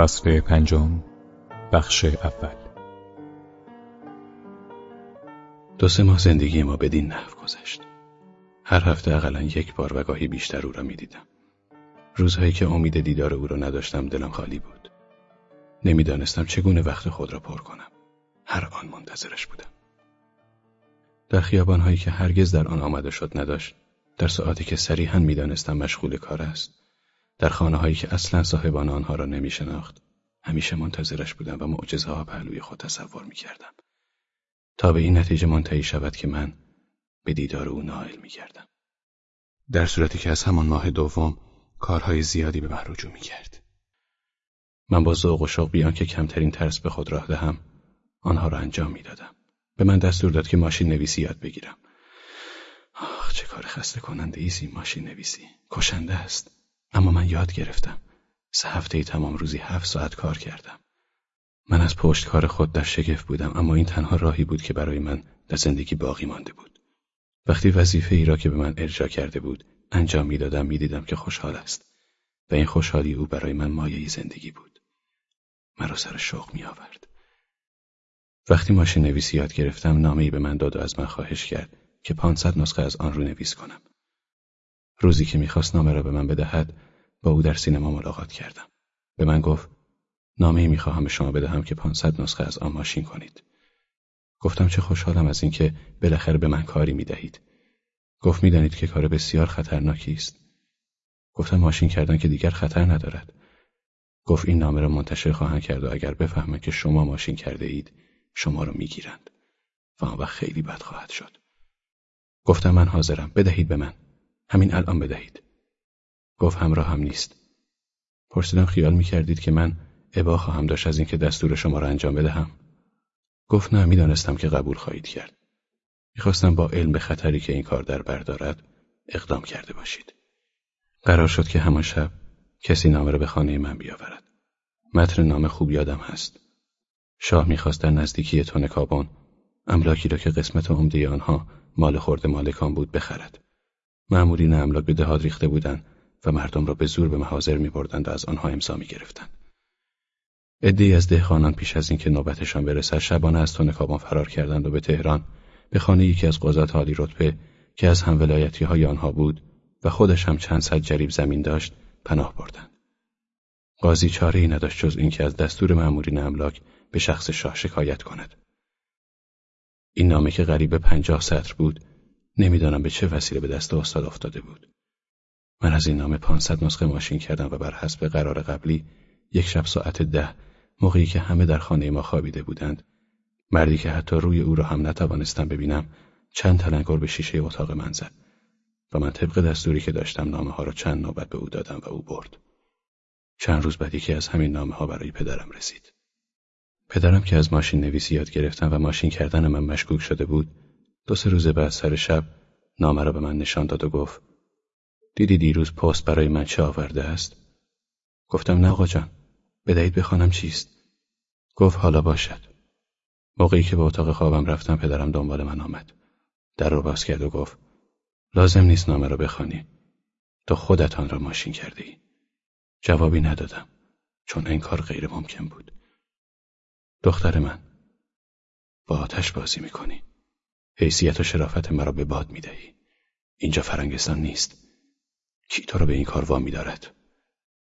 فصل پنجم بخش اول. دو سه ماه زندگی ما بدین نحو گذشت. هر هفته اقلا یک بار و گاهی بیشتر او را می‌دیدم. روزهایی که امید دیدار او را نداشتم دلم خالی بود. نمی‌دانستم چگونه وقت خود را پر کنم. هر آن منتظرش بودم. در خیابانهایی که هرگز در آن آمده شد نداشت در ساعتی که صریحا می‌دانستم مشغول کار است در خانه هایی که اصلا صاحبان آنها را نمی شناخت همیشه منتظرش بودم و معجزه ها پهلوی خود تصور می کردم. تا به این نتیجه منتهی شود که من به دیدار او نائل می کردم. در صورتی که از همان ماه دوم کارهای زیادی به من رجوع می کرد. من با ذوق و شوق بیان که کمترین ترس به خود راه دهم آنها را انجام می دادم. به من دستور داد که ماشین نویسی یاد بگیرم. آخ چه کار خسته کننده ایزی ماشین نویسی. کشنده است. اما من یاد گرفتم. سه هفته ای تمام روزی هفت ساعت کار کردم. من از پشت کار خود در شگفت بودم اما این تنها راهی بود که برای من در زندگی باقی مانده بود. وقتی وظیفه ای را که به من ارجا کرده بود انجام می‌دادم می‌دیدم که خوشحال است و این خوشحالی او برای من مایه زندگی بود. مرا سر شوق می آورد. وقتی ماشین نویسی یاد گرفتم نامه ای به من داد و از من خواهش کرد که 500 نسخه از آن رو نویس کنم. روزی که می‌خواست نامه را به من بدهد با او در سینما ملاقات کردم. به من گفت نامه می‌خواهم به شما بدهم که 500 نسخه از آن ماشین کنید. گفتم چه خوشحالم از اینکه بالاخره به من کاری می‌دهید. گفت می‌دانید که کار بسیار خطرناکی است. گفتم ماشین کردن که دیگر خطر ندارد. گفت این نامه را منتشر خواهند کرد و اگر بفهمند که شما ماشین کرده اید شما را می‌گیرند و وقت خیلی بد خواهد شد. گفتم من حاضرم بدهید به من. همین الان بدهید. گفت همراه هم نیست. پرسیدم خیال می‌کردید که من عبا خواهم داشت از اینکه دستور شما را انجام بدهم. گفت نه می‌دانستم که قبول خواهید کرد. می‌خواستم با علم به خطری که این کار در بر دارد اقدام کرده باشید. قرار شد که همان شب کسی نامه را به خانه من بیاورد. متن نامه خوب یادم هست. شاه می‌خواست در نزدیکی تون کابون املاکی را که قسمت عمده آنها مال خورده مالکان بود بخرد. معمولین املاک به دهاد ریخته بودند و مردم را به زور به محاضر می بردند و از آنها امضا می گرفتند. عدهای از دهخانان پیش از اینکه نوبتشان برسد شبانه از تون کابان فرار کردند و به تهران به خانه یکی از قضات عالی رتبه که از هم ولایتی های آنها بود و خودش هم چند صد جریب زمین داشت پناه بردند. قاضی چاره ای نداشت جز اینکه از دستور مأمورین املاک به شخص شاه شکایت کند. این نامه که غریب پنجاه سطر بود نمی‌دانم به چه وسیله به دست استاد افتاده بود. من از این نامه پانصد نسخه ماشین کردم و بر حسب قرار قبلی یک شب ساعت ده موقعی که همه در خانه ما خوابیده بودند مردی که حتی روی او را هم نتوانستم ببینم چند تلنگر به شیشه اتاق من زد و من طبق دستوری که داشتم نامه ها را چند نوبت به او دادم و او برد. چند روز بعدی که از همین نامه ها برای پدرم رسید. پدرم که از ماشین نویسی یاد گرفتن و ماشین کردن من مشکوک شده بود دو سه روز بعد سر شب نامه را به من نشان داد و گفت دیدی دیروز پست برای من چه آورده است؟ گفتم نه آقا جان بدهید بخوانم چیست؟ گفت حالا باشد موقعی که به اتاق خوابم رفتم پدرم دنبال من آمد در رو باز کرد و گفت لازم نیست نامه را بخوانی تو خودت آن را ماشین کرده ای. جوابی ندادم چون این کار غیر ممکن بود دختر من با آتش بازی می‌کنی حیثیت و شرافت مرا به باد می‌دهی. اینجا فرنگستان نیست. کی تو را به این کار وامی دارد؟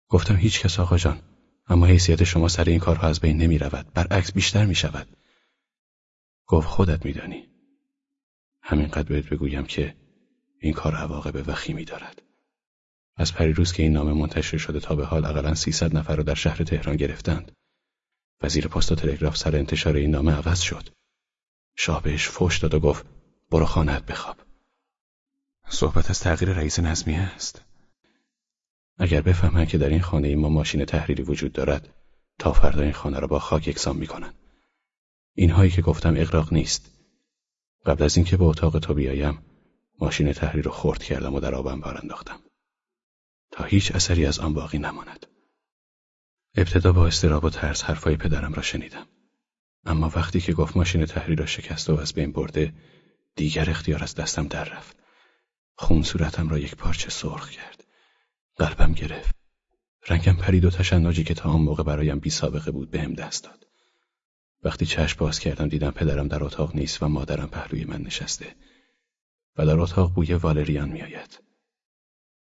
گفتم هیچ کس آقا جان. اما حیثیت شما سر این کارها از بین نمی رود برعکس بیشتر می شود گفت خودت میدانی. همینقدر بهت بگویم که این کار عواقب وخیمی دارد. از پریروز که این نامه منتشر شده تا به حال اقلا 300 نفر را در شهر تهران گرفتند. وزیر پست و تلگراف سر انتشار این نامه عوض شد. شاه بهش فوش داد و گفت برو خانهت بخواب. صحبت از تغییر رئیس نظمی است. اگر بفهمند که در این خانه ما ماشین تحریری وجود دارد تا فردا این خانه را با خاک یکسان می‌کنند اینهایی که گفتم اقراق نیست. قبل از اینکه به اتاق تو بیایم ماشین تحریر رو خورد کردم و در آبم بار انداختم. تا هیچ اثری از آن باقی نماند. ابتدا با استراب و ترس حرفای پدرم را شنیدم. اما وقتی که گفت ماشین تحریر را شکسته و از بین برده دیگر اختیار از دستم در رفت خون صورتم را یک پارچه سرخ کرد قلبم گرفت رنگم پرید و تشنجی که تا آن موقع برایم بی سابقه بود بهم دست داد. وقتی چشم باز کردم دیدم پدرم در اتاق نیست و مادرم پهلوی من نشسته و در اتاق بوی والریان میآید.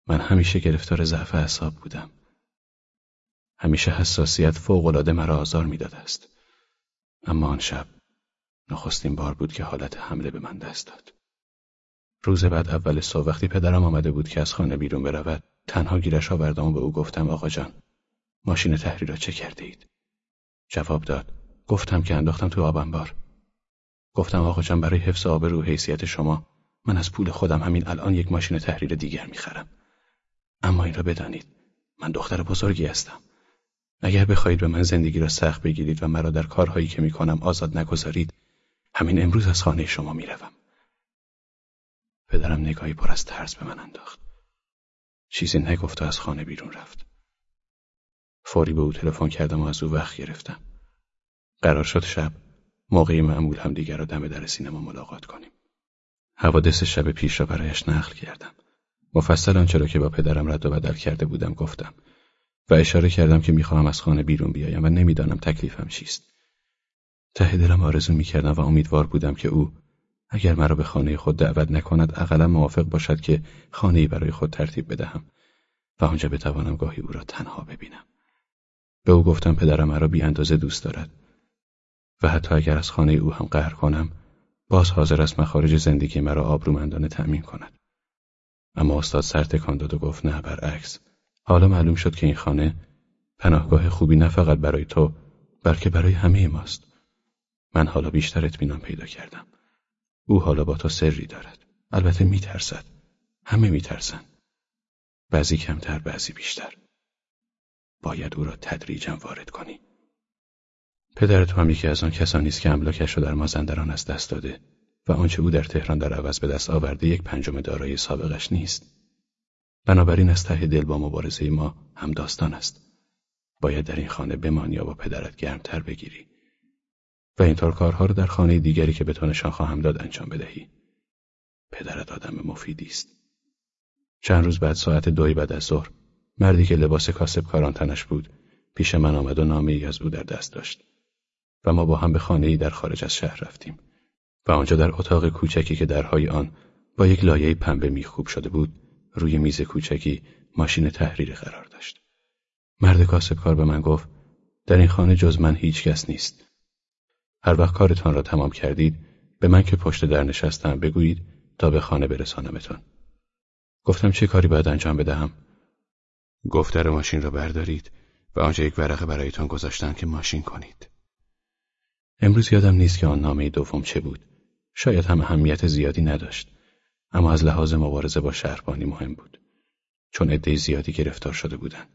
من همیشه گرفتار ضعف اعصاب بودم. همیشه حساسیت فوقالعاده مرا آزار می‌داد است. اما آن شب نخستین بار بود که حالت حمله به من دست داد. روز بعد اول صبح وقتی پدرم آمده بود که از خانه بیرون برود تنها گیرش آوردم و به او گفتم آقا جان ماشین تحریر را چه کرده اید؟ جواب داد گفتم که انداختم تو آبنبار گفتم آقا جان برای حفظ آبرو حیثیت شما من از پول خودم همین الان یک ماشین تحریر دیگر می‌خرم اما این را بدانید من دختر بزرگی هستم اگر بخواهید به من زندگی را سخت بگیرید و مرا در کارهایی که می‌کنم آزاد نگذارید همین امروز از خانه شما می‌روم. پدرم نگاهی پر از ترس به من انداخت. چیزی نگفت و از خانه بیرون رفت. فوری به او تلفن کردم و از او وقت گرفتم. قرار شد شب موقعی معمول هم دیگر را دم در سینما ملاقات کنیم. حوادث شب پیش را برایش نقل کردم. مفصل آنچه را که با پدرم رد و بدل کرده بودم گفتم. و اشاره کردم که می‌خواهم از خانه بیرون بیایم و نمی‌دانم تکلیفم چیست. ته دلم آرزو می‌کردم و امیدوار بودم که او اگر مرا به خانه خود دعوت نکند اقلا موافق باشد که خانهای برای خود ترتیب بدهم و آنجا بتوانم گاهی او را تنها ببینم. به او گفتم پدرم مرا بی اندازه دوست دارد و حتی اگر از خانه او هم قهر کنم باز حاضر است مخارج زندگی مرا آبرومندانه تأمین کند. اما استاد سر تکان داد و گفت نه برعکس. حالا معلوم شد که این خانه پناهگاه خوبی نه فقط برای تو بلکه برای همه ماست. من حالا بیشتر اطمینان پیدا کردم. او حالا با تو سری دارد. البته میترسد. همه میترسند بعضی کمتر بعضی بیشتر. باید او را تدریجا وارد کنی. پدر تو هم یکی از آن کسانی است که املاکش را در مازندران از دست داده و آنچه او در تهران در عوض به دست آورده یک پنجم دارایی سابقش نیست. بنابراین از ته دل با مبارزه ما هم داستان است. باید در این خانه بمانی یا با پدرت گرمتر بگیری. و اینطور کارها را در خانه دیگری که به تو نشان خواهم داد انجام بدهی. پدرت آدم مفیدی است. چند روز بعد ساعت دوی بعد از ظهر مردی که لباس کاسب کاران تنش بود پیش من آمد و نامه از او در دست داشت. و ما با هم به خانه ای در خارج از شهر رفتیم. و آنجا در اتاق کوچکی که درهای آن با یک لایه پنبه میخوب شده بود روی میز کوچکی ماشین تحریر قرار داشت. مرد کاسب کار به من گفت در این خانه جز من هیچ کس نیست. هر وقت کارتان را تمام کردید به من که پشت در نشستم بگویید تا به خانه برسانمتان گفتم چه کاری باید انجام بدهم؟ گفت در ماشین را بردارید و آنجا یک ورقه برایتان گذاشتن که ماشین کنید. امروز یادم نیست که آن نامه دوم چه بود. شاید هم اهمیت زیادی نداشت. اما از لحاظ مبارزه با شهربانی مهم بود. چون عده زیادی گرفتار شده بودند.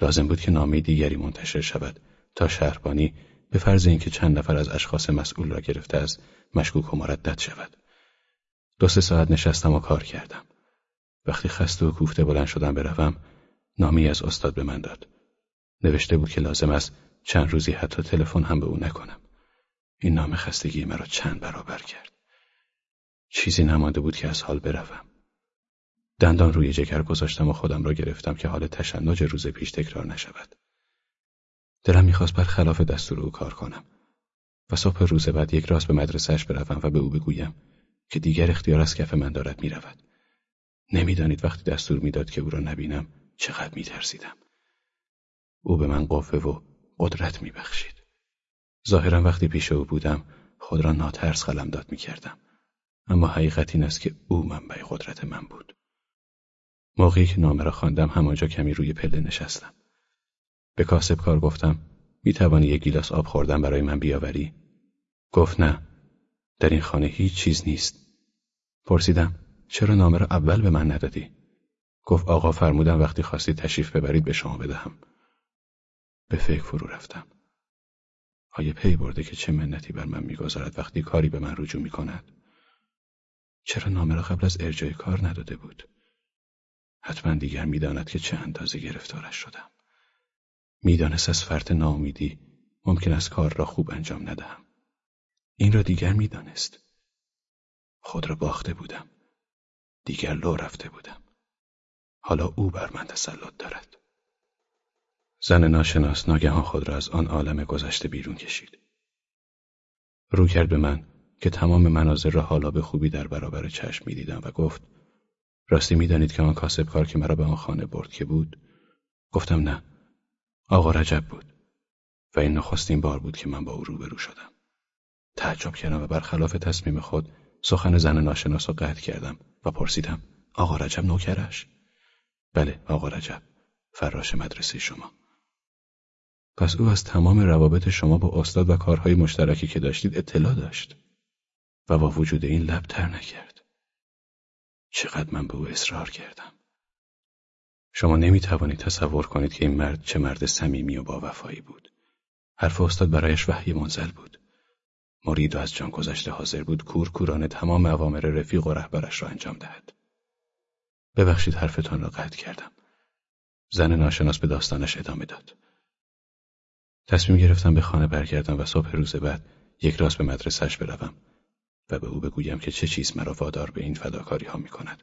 لازم بود که نامه دیگری منتشر شود تا شهربانی به فرض اینکه چند نفر از اشخاص مسئول را گرفته از مشکوک و مردد شود. دو سه ساعت نشستم و کار کردم. وقتی خسته و کوفته بلند شدم بروم نامی از استاد به من داد. نوشته بود که لازم است چند روزی حتی تلفن هم به او نکنم. این نام خستگی مرا چند برابر کرد. چیزی نمانده بود که از حال بروم. دندان روی جگر گذاشتم و خودم را گرفتم که حال تشنج روز پیش تکرار نشود. دلم می‌خواست بر خلاف دستور او کار کنم و صبح روز بعد یک راست به مدرسهش بروم و به او بگویم که دیگر اختیار از کف من دارد می‌رود. نمی‌دانید وقتی دستور می‌داد که او را نبینم چقدر میترسیدم. او به من قوه و قدرت میبخشید. ظاهرا وقتی پیش او بودم خود را ناترس قلمداد می‌کردم. اما حقیقت این است که او منبع قدرت من بود موقعی که نامه را خواندم همانجا کمی روی پله نشستم به کاسب کار گفتم می توانی یک گیلاس آب خوردن برای من بیاوری؟ گفت نه در این خانه هیچ چیز نیست پرسیدم چرا نامه را اول به من ندادی؟ گفت آقا فرمودن وقتی خواستید تشریف ببرید به شما بدهم به فکر فرو رفتم آیا پی برده که چه منتی بر من می‌گذارد وقتی کاری به من رجوع می کند؟ چرا نامه را قبل از ارجای کار نداده بود؟ حتما دیگر می‌داند که چه اندازه گرفتارش شدم. می‌دانست از فرط ناامیدی ممکن است کار را خوب انجام ندهم. این را دیگر می‌دانست. خود را باخته بودم. دیگر لو رفته بودم. حالا او بر من تسلط دارد. زن ناشناس ناگهان خود را از آن عالم گذشته بیرون کشید. رو کرد به من که تمام مناظر را حالا به خوبی در برابر چشم می‌دیدم و گفت راستی می‌دانید که آن کاسب کار که مرا به آن خانه برد که بود؟ گفتم نه آقا رجب بود و این نخستین بار بود که من با او روبرو شدم. تعجب کردم و برخلاف تصمیم خود سخن زن ناشناس را قطع کردم و پرسیدم آقا رجب نوکرش؟ بله آقا رجب فراش مدرسه شما. پس او از تمام روابط شما با استاد و کارهای مشترکی که داشتید اطلاع داشت. و با وجود این لب تر نکرد. چقدر من به او اصرار کردم. شما نمی توانید تصور کنید که این مرد چه مرد صمیمی و با وفایی بود. حرف استاد برایش وحی منزل بود. مرید و از جان گذشته حاضر بود کورکورانه تمام اوامر رفیق و رهبرش را انجام دهد. ببخشید حرفتان را قطع کردم. زن ناشناس به داستانش ادامه داد. تصمیم گرفتم به خانه برگردم و صبح روز بعد یک راست به مدرسهش بروم. و به او بگویم که چه چیز مرا وادار به این فداکاری ها می کند.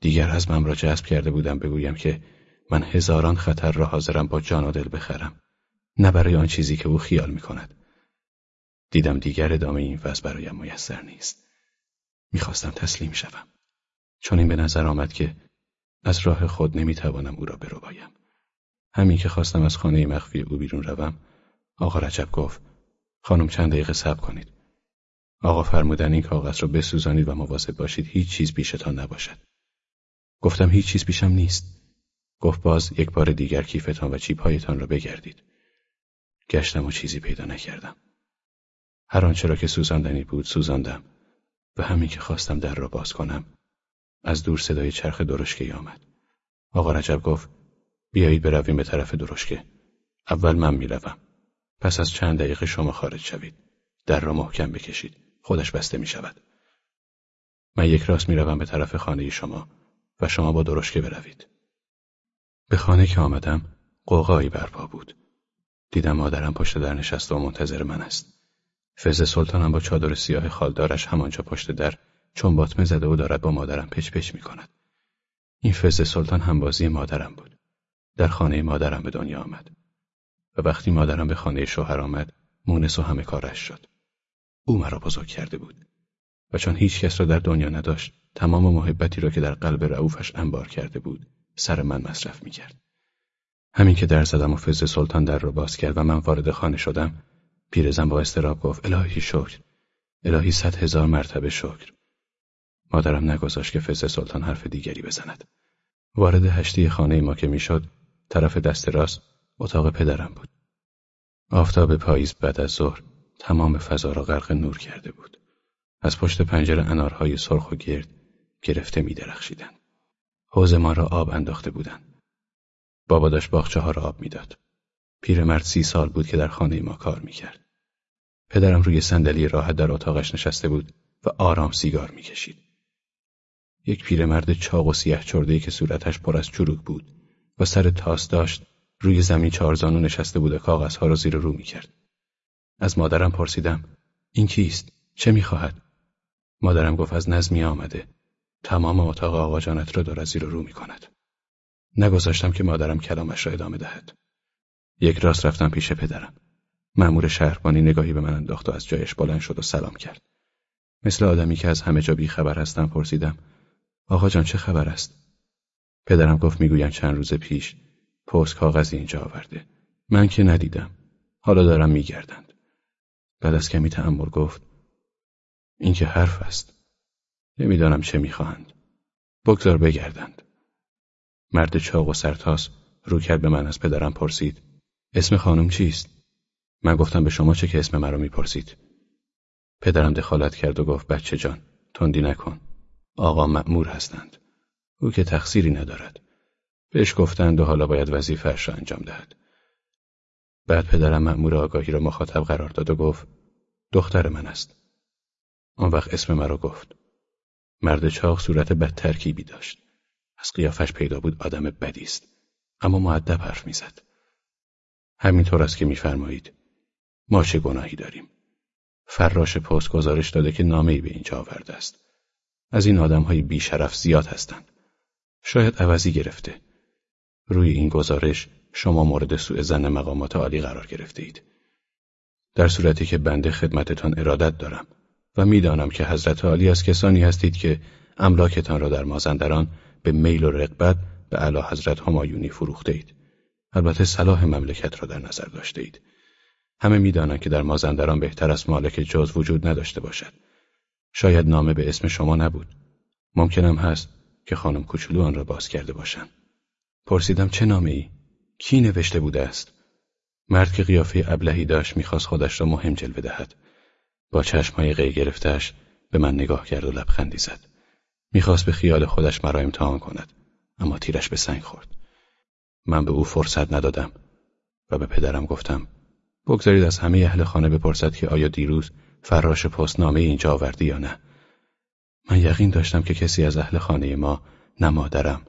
دیگر از من را جذب کرده بودم بگویم که من هزاران خطر را حاضرم با جان و دل بخرم نه برای آن چیزی که او خیال می کند. دیدم دیگر ادامه این فصل برایم میسر نیست. می‌خواستم تسلیم شوم. چون این به نظر آمد که از راه خود نمی‌توانم او را بربایم. همین که خواستم از خانه مخفی او بیرون روم آقا رجب گفت خانم چند دقیقه صبر کنید آقا فرمودن این کاغذ را بسوزانید و مواظب باشید هیچ چیز پیشتان نباشد. گفتم هیچ چیز پیشم نیست. گفت باز یک بار دیگر کیفتان و چیپهایتان را بگردید. گشتم و چیزی پیدا نکردم. هر آنچه را که سوزاندنی بود سوزاندم و همین که خواستم در را باز کنم از دور صدای چرخ درشکه آمد. آقا رجب گفت بیایید برویم به طرف درشکه. اول من می‌روم. پس از چند دقیقه شما خارج شوید. در را محکم بکشید. خودش بسته می شود من یک راست می‌روم به طرف خانه شما و شما با درشکه بروید به خانه که آمدم قوقایی برپا بود دیدم مادرم پشت در نشسته و منتظر من است فز سلطانم با چادر سیاه خالدارش همانجا پشت در چون باطمه زده و دارد با مادرم پچ پچ می کند. این فز سلطان هم بازی مادرم بود. در خانه مادرم به دنیا آمد. و وقتی مادرم به خانه شوهر آمد مونس و همه کارش شد. او مرا بزرگ کرده بود. و چون هیچ کس را در دنیا نداشت تمام محبتی را که در قلب رعوفش انبار کرده بود سر من مصرف می کرد. همین که در زدم و فز سلطان در را باز کرد و من وارد خانه شدم پیرزن با استراب گفت الهی شکر الهی صد هزار مرتبه شکر مادرم نگذاشت که فز سلطان حرف دیگری بزند وارد هشتی خانه ما که می‌شد طرف دست راست اتاق پدرم بود آفتاب پاییز بعد از ظهر تمام فضا را غرق نور کرده بود از پشت پنجره انارهای سرخ و گرد گرفته می درخشیدن. حوز ما را آب انداخته بودند. بابا داشت باغچه ها را آب می‌داد. پیرمرد سی سال بود که در خانه ما کار می‌کرد. پدرم روی صندلی راحت در اتاقش نشسته بود و آرام سیگار می‌کشید. یک پیرمرد چاق و سیه چرده که صورتش پر از چروک بود و سر تاس داشت روی زمین چهارزانو نشسته بود و کاغذها را زیر رو می‌کرد. از مادرم پرسیدم این کیست؟ چه می‌خواهد؟ مادرم گفت از نظمی آمده. تمام اتاق آقا جانت را دارد زیر رو می‌کند. نگذاشتم که مادرم کلامش را ادامه دهد. یک راست رفتم پیش پدرم. مأمور شهربانی نگاهی به من انداخت و از جایش بلند شد و سلام کرد. مثل آدمی که از همه جا خبر هستم پرسیدم آقا جان چه خبر است؟ پدرم گفت می‌گویم چند روز پیش پست کاغذی اینجا آورده. من که ندیدم. حالا دارم میگردند. بعد از کمی تأمل گفت این که حرف است. نمی‌دانم چه می‌خواهند. بگذار بگردند. مرد چاق و سرتاس رو کرد به من از پدرم پرسید اسم خانم چیست؟ من گفتم به شما چه که اسم مرا می‌پرسید پدرم دخالت کرد و گفت بچه جان تندی نکن آقا مأمور هستند او که تقصیری ندارد بهش گفتند و حالا باید وظیفهاش را انجام دهد بعد پدرم مأمور آگاهی را مخاطب قرار داد و گفت دختر من است. آن وقت اسم مرا گفت. مرد چاق صورت بد ترکیبی داشت. از قیافش پیدا بود آدم بدی است. اما معدب حرف می‌زد. همینطور است که میفرمایید ما چه گناهی داریم؟ فراش پست گزارش داده که نامه به اینجا آورده است. از این آدم های بیشرف زیاد هستند. شاید عوضی گرفته. روی این گزارش شما مورد سوء زن مقامات عالی قرار گرفته اید. در صورتی که بنده خدمتتان ارادت دارم و می‌دانم که حضرت عالی از کسانی هستید که املاکتان را در مازندران به میل و رقبت به اعلی حضرت همایونی فروخته اید. البته صلاح مملکت را در نظر داشته اید. همه می‌دانند که در مازندران بهتر از مالک جز وجود نداشته باشد. شاید نامه به اسم شما نبود. ممکنم هست که خانم کوچولو آن را باز کرده باشند. پرسیدم چه نامه ای؟ کی نوشته بوده است؟ مرد که قیافه ابلهی داشت می‌خواست خودش را مهم جلوه دهد. با چشمهای قی گرفتهش به من نگاه کرد و لبخندی زد. می‌خواست به خیال خودش مرا امتحان کند اما تیرش به سنگ خورد. من به او فرصت ندادم و به پدرم گفتم بگذارید از همه اهل خانه بپرسد که آیا دیروز فراش پست نامه اینجا آوردی یا نه. من یقین داشتم که کسی از اهل خانه ما نه مادرم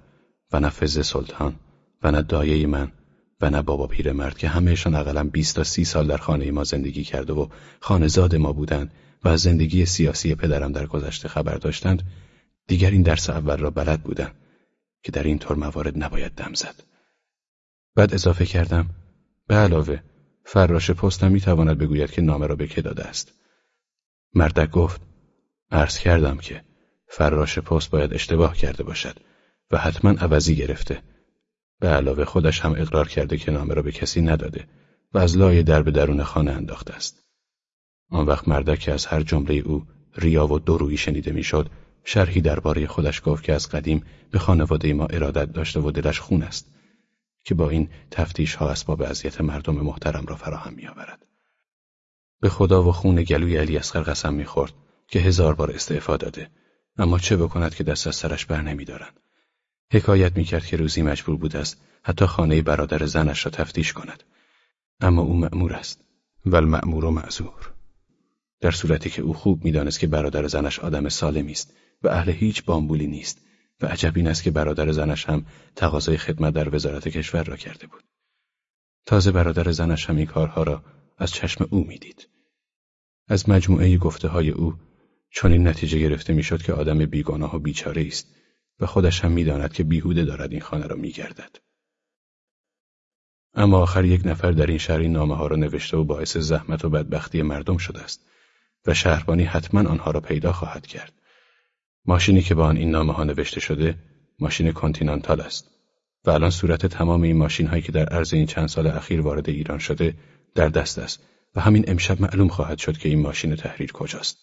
و نه فز سلطان و نه دایه من و نه بابا پیرمرد که همهشان اقلا 20 تا سی سال در خانه ما زندگی کرده و خانهزاد ما بودند و از زندگی سیاسی پدرم در گذشته خبر داشتند دیگر این درس اول را بلد بودند که در این طور موارد نباید دم زد. بعد اضافه کردم به علاوه فراش پستم می‌تواند بگوید که نامه را به که داده است. مردک گفت عرض کردم که فراش پست باید اشتباه کرده باشد و حتما عوضی گرفته. به علاوه خودش هم اقرار کرده که نامه را به کسی نداده و از لای در به درون خانه انداخته است. آن وقت مردک که از هر جمله او ریا و درویی شنیده می‌شد شرحی درباره خودش گفت که از قدیم به خانواده ما ارادت داشته و دلش خون است که با این تفتیش ها اسباب اذیت مردم محترم را فراهم میآورد. به خدا و خون گلوی علی اصغر قسم می‌خورد که هزار بار استعفا داده اما چه بکند که دست از سرش بر نمیدارند. حکایت می‌کرد که روزی مجبور بود است حتی خانه برادر زنش را تفتیش کند. اما او مأمور است و المأمور و معذور. در صورتی که او خوب می‌دانست که برادر زنش آدم سالمی است و اهل هیچ بامبولی نیست و عجب این است که برادر زنش هم تقاضای خدمت در وزارت کشور را کرده بود. تازه برادر زنش هم این کارها را از چشم او می‌دید. از مجموعه گفته های او چون این نتیجه گرفته می‌شد که آدم بیگناه و بیچاره است. و خودش هم می‌داند که بیهوده دارد این خانه را میگردد. اما آخر یک نفر در این شهر این نامه ها را نوشته و باعث زحمت و بدبختی مردم شده است و شهربانی حتما آنها را پیدا خواهد کرد. ماشینی که با آن این نامه ها نوشته شده ماشین کنتینانتال است و الان صورت تمام این ماشین هایی که در عرض این چند سال اخیر وارد ایران شده در دست است و همین امشب معلوم خواهد شد که این ماشین تحریر کجاست.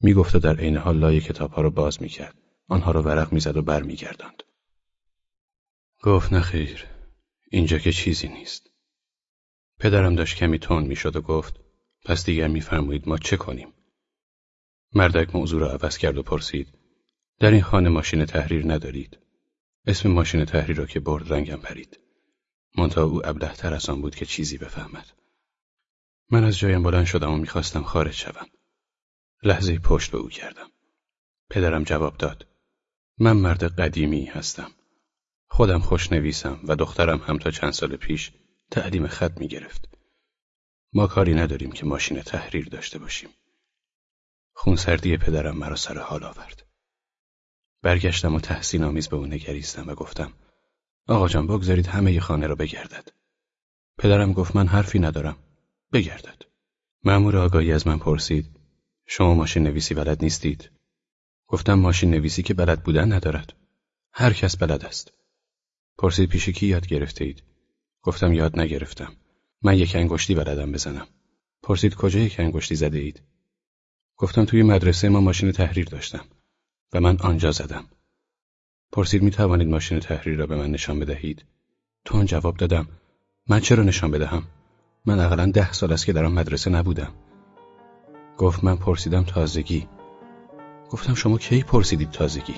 می‌گفت و در عین حال لای کتاب ها را باز می‌کرد. آنها را ورق می‌زد و برمیگرداند. گفت نخیر اینجا که چیزی نیست. پدرم داشت کمی تون می‌شد و گفت پس دیگر میفرمایید ما چه کنیم؟ مردک موضوع را عوض کرد و پرسید در این خانه ماشین تحریر ندارید. اسم ماشین تحریر را که برد رنگم پرید. منتها او ابلهتر از آن بود که چیزی بفهمد. من از جایم بلند شدم و می‌خواستم خارج شوم. لحظه پشت به او کردم. پدرم جواب داد. من مرد قدیمی هستم. خودم خوش نویسم و دخترم هم تا چند سال پیش تعلیم خط می گرفت. ما کاری نداریم که ماشین تحریر داشته باشیم. خونسردی پدرم مرا سر حال آورد. برگشتم و تحسین آمیز به او نگریستم و گفتم آقا جان بگذارید همه خانه را بگردد. پدرم گفت من حرفی ندارم. بگردد. مأمور آگاهی از من پرسید شما ماشین نویسی بلد نیستید؟ گفتم ماشین نویسی که بلد بودن ندارد. هر کس بلد است. پرسید پیش کی یاد گرفته اید؟ گفتم یاد نگرفتم. من یک انگشتی بلدم بزنم. پرسید کجا یک انگشتی زده اید؟ گفتم توی مدرسه ما ماشین تحریر داشتم و من آنجا زدم. پرسید می توانید ماشین تحریر را به من نشان بدهید؟ تو آن جواب دادم من چرا نشان بدهم؟ من اقلا ده سال است که در آن مدرسه نبودم. گفت من پرسیدم تازگی گفتم شما کی پرسیدید تازگی؟